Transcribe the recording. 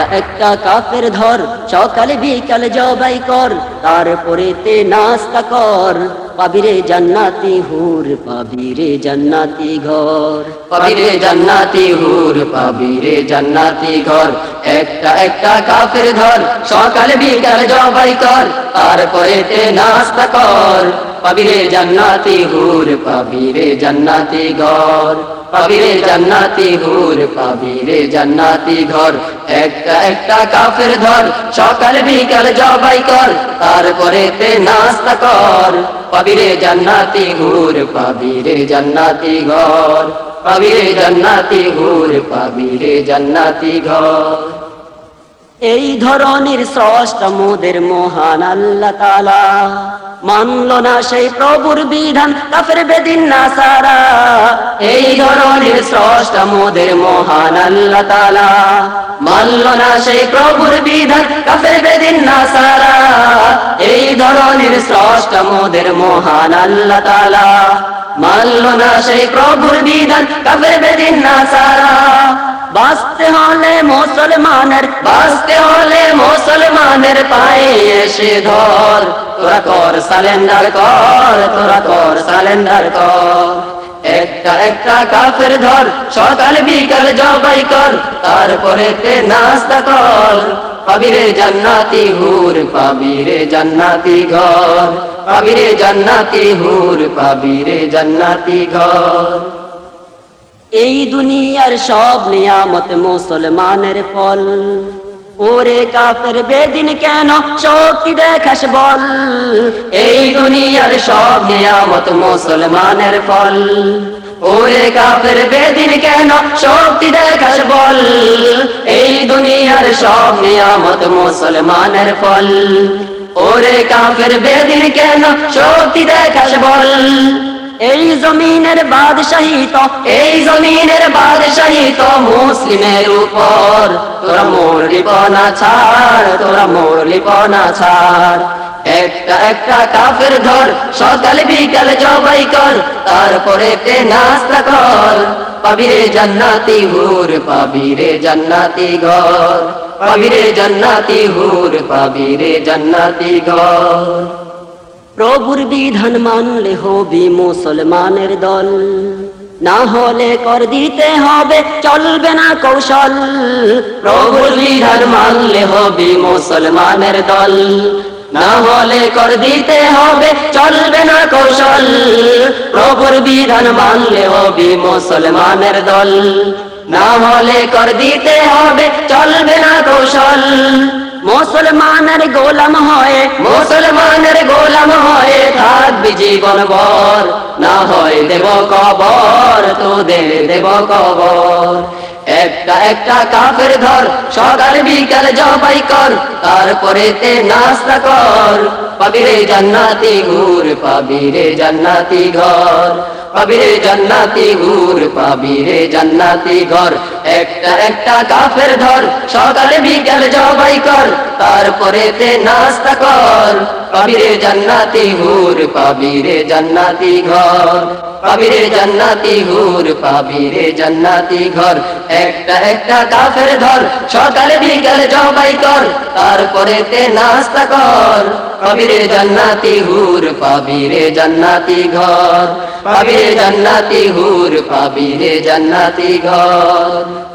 একটা কাফের ধর, সকালে বিকালে জবাই কর, তারপরে তে নাস্তা কর। পাবিরে জান্নাতি হুর, পাবিরে জান্নাতি ঘর। পাবিরে জান্নাতি হুর, পাবিরে জান্নাতি ঘর। একটা একটা কাফের ধর, সকালে বিকাল জবাই কর, তারপরে তে নাস্তা কর। পাবিরে জান্নাতি হুর, পাবিরে জান্নাতি ঘর। পাবিরে জান্নাতি হুর পাবিরে জান্নাতি ঘর। একটা একটা কাফের ধর, সকাল বিকাল জবাই কর তারপরে তে নাস্তা কর। পাবিরে জান্নাতি হুর পাবিরে জান্নাতি ঘর। পাবিরে জান্নাতি হুর পাবিরে জান্নাতি ঘর। এই ধরনের স্রষ্টা মোদের মহান আল্লাহ তালা মানল না সেই প্রভুর বিধান, কাফের বেদিন না সারা এই ধরনের স্রষ্টা মোদের মহান আল্লাহ তালা মানল না সেই প্রভুর বিধান, কাফের বেদিন না সারা এই ধরনের স্রষ্টা মোদের মহান আল্লাহ তালা মানল না সেই প্রভুর বিধান, কাফের বেদিন না সারা বাঁচতে হলে মুসলমানের, বাঁচতে হলে মুসলমানের পায়ে এসে ধর। তোরা কর সালেন্ডার কর, তোরা কর সালেন্ডার কর। একটা একটা কাফের ধর, সকাল, বিকাল জবাই কর, তারপরে তে নাস্তা কর। পাবিরে জান্নাতি হুর, পাবিরে জান্নাতি ঘর। পাবিরে জান্নাতি হুর, পাবিরে জান্নাতি ঘর। এই দুনিয়ার সব নিয়ামত মুসলমানের ফল। ওরে কাফের বেদিন কেন শক্তি দেখাস বল? এই দুনিয়ার সব নিয়ামত মুসলমানের ফল। ওরে কাফের বেদিন কেন শক্তি দেখাস বল? এই দুনিয়ার সব নিয়ামত মুসলমানের ফল। ওরে কাফের বেদিন কেন শক্তি দেখাস বল? এই জমিনের বাদশাহী তো এই জমিনের বাদশাহী তো মুসলিমের উপর। তোরা মোর লিপনা ছাড়, তোরা মোর লিপনা ছাড়। একটা একটা কাফের ধর সকাল বিকাল জবাই কর, তারপরে তে নাস্তা কর। পাবিরে জান্নাতি হুর পাবিরে জান্নাতি ঘর। পাবিরে জান্নাতি হুর পাবিরে জান্নাতি ঘর। প্রভুর বিধান মানলে হবি মুসলমানের দল। না হলে কর দিতে হবে, চলবে না কৌশল। প্রভুর বিধান মানলে হবে মুসলমানের দল। না হলে কর দিতে হবে, চলবে না কৌশল। প্রভুর বিধান মানলে হবে মুসলমানের দল। না হলে কর দিতে হবে, চলবে না কৌশল। মুসলমানের গোলাম হয়, মুসলমানের গোলাম জীবন বর না হয় দেব কবর, তোদের দেব কবর। একটা একটা কাফের ধর, সকাল বিকাল জবাই কর, তারপরে তে নাস্তা কর। পাবিরে জান্নাতি ঘুর পাবিরে জান্নাতি ঘর। পাবিরে জান্নাতি ঘুর পাবিরে জান্নাতি ঘর। একটা একটা কাফের ধর, সকালে বিকাল জবাই কর তারপরে তে নাস্তা কর। পাবিরে জান্নাতি হুর পাবিরে জান্নাতি ঘর। পাবিরে জান্নাতি হুর পাবিরে জান্নাতি ঘর। একটা একটা কাফের ধর, সকালে বিকাল জবাই কর তারপরে তে নাস্তা কর। পাবিরে জান্নাতি হুর পাবিরে জান্নাতি ঘর। পাবিরে জান্নাতি হুর পাবি রে জান্নাতি ঘর।